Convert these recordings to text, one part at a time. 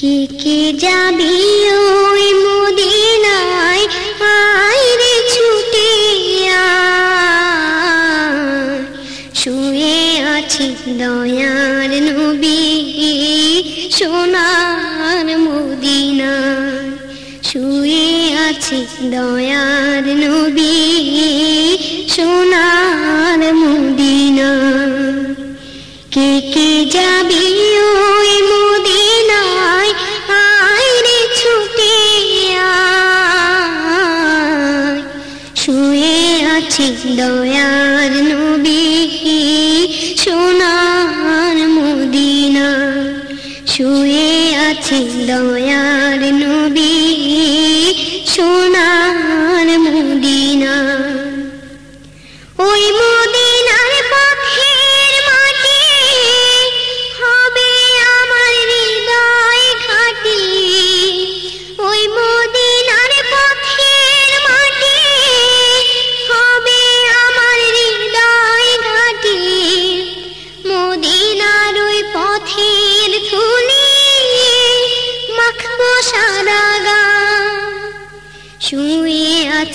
কে কে যাবি ওই মদিনায়? আয় রে ছুটে শুয়ে আছি দয়ার নবী, সোনার মদিনায়। শুয়ে আছি দয়ার নবী। দয়ার নবী সোনার মদিনা। শুয়ে আছে দয়ার নবী সোনার মদিনা।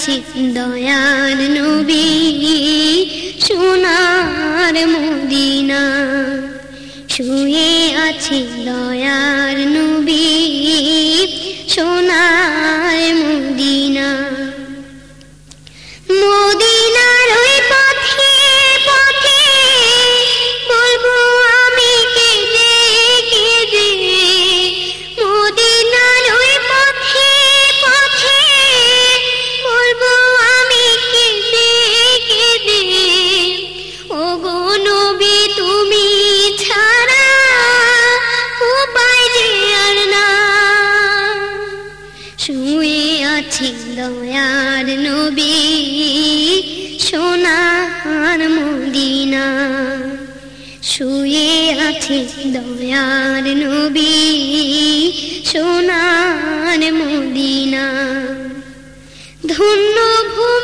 আছি দয়ার নবী সোনার মদিনা শুয়ে আছি দয়ার দয়ার নবী সোনার মদিনা। শুয়ে আছে দয়ার নবী সোনার মদিনা। ধন্য ভূমি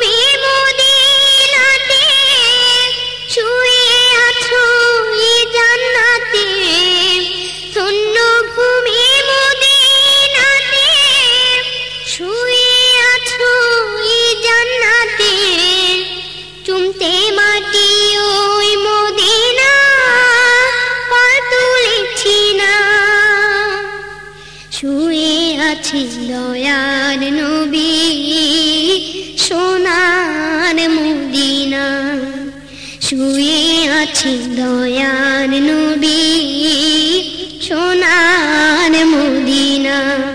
শুয়ে আছি দয়ার নবী। সোনার মুদিনা। শুয়ে আছি দয়ার নবী। সোনার মদিনা।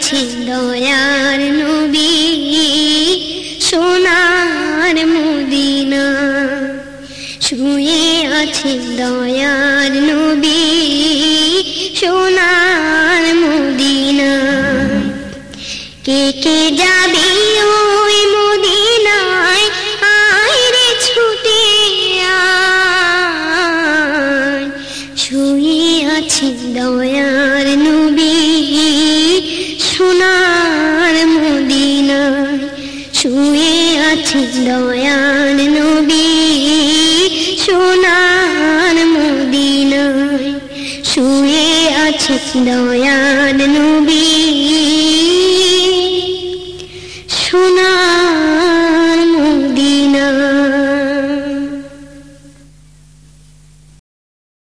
আছি দয়ার নবী সোনার মদিনা। শুয়ে আছে দয়ার নবী। সোনার মদিনায় শুয়ে আছে দয়ান নবী। সোনার মদিনায় শুয়ে আছে দয়ান নবী।